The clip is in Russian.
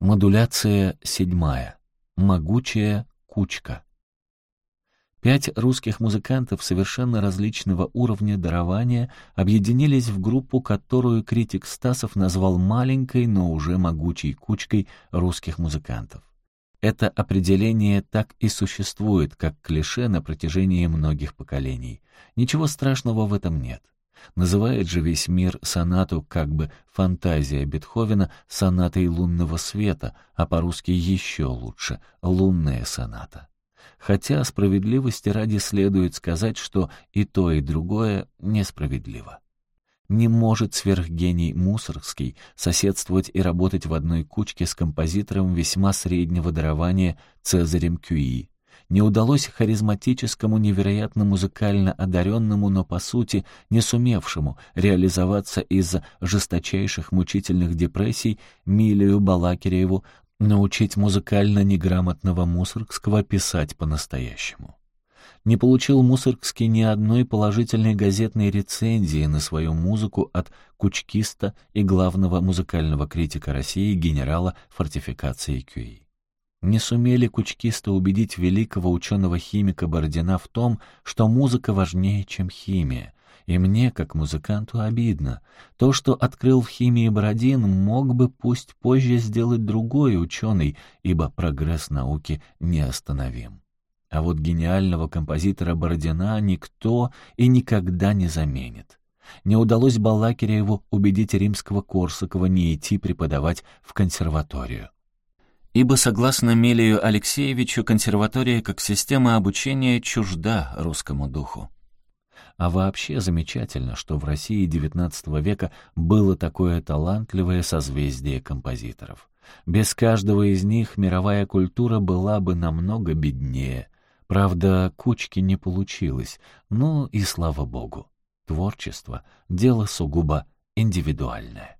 Модуляция седьмая. Могучая кучка. Пять русских музыкантов совершенно различного уровня дарования объединились в группу, которую критик Стасов назвал маленькой, но уже могучей кучкой русских музыкантов. Это определение так и существует, как клише на протяжении многих поколений. Ничего страшного в этом нет. Называет же весь мир сонату как бы фантазия Бетховена сонатой лунного света, а по-русски еще лучше — лунная соната. Хотя справедливости ради следует сказать, что и то, и другое несправедливо. Не может сверхгений Мусоргский соседствовать и работать в одной кучке с композитором весьма среднего дарования Цезарем Кюи, не удалось харизматическому, невероятно музыкально одаренному, но, по сути, не сумевшему реализоваться из-за жесточайших мучительных депрессий Милию Балакиреву научить музыкально неграмотного Мусоргского писать по-настоящему. Не получил Мусоргский ни одной положительной газетной рецензии на свою музыку от кучкиста и главного музыкального критика России генерала фортификации Кюи не сумели кучкисты убедить великого ученого-химика Бородина в том, что музыка важнее, чем химия. И мне, как музыканту, обидно. То, что открыл в химии Бородин, мог бы пусть позже сделать другой ученый, ибо прогресс науки неостановим. А вот гениального композитора Бородина никто и никогда не заменит. Не удалось Балакиреву убедить римского Корсакова не идти преподавать в консерваторию ибо, согласно Мелию Алексеевичу, консерватория как система обучения чужда русскому духу. А вообще замечательно, что в России XIX века было такое талантливое созвездие композиторов. Без каждого из них мировая культура была бы намного беднее. Правда, кучки не получилось, но и слава богу. Творчество — дело сугубо индивидуальное.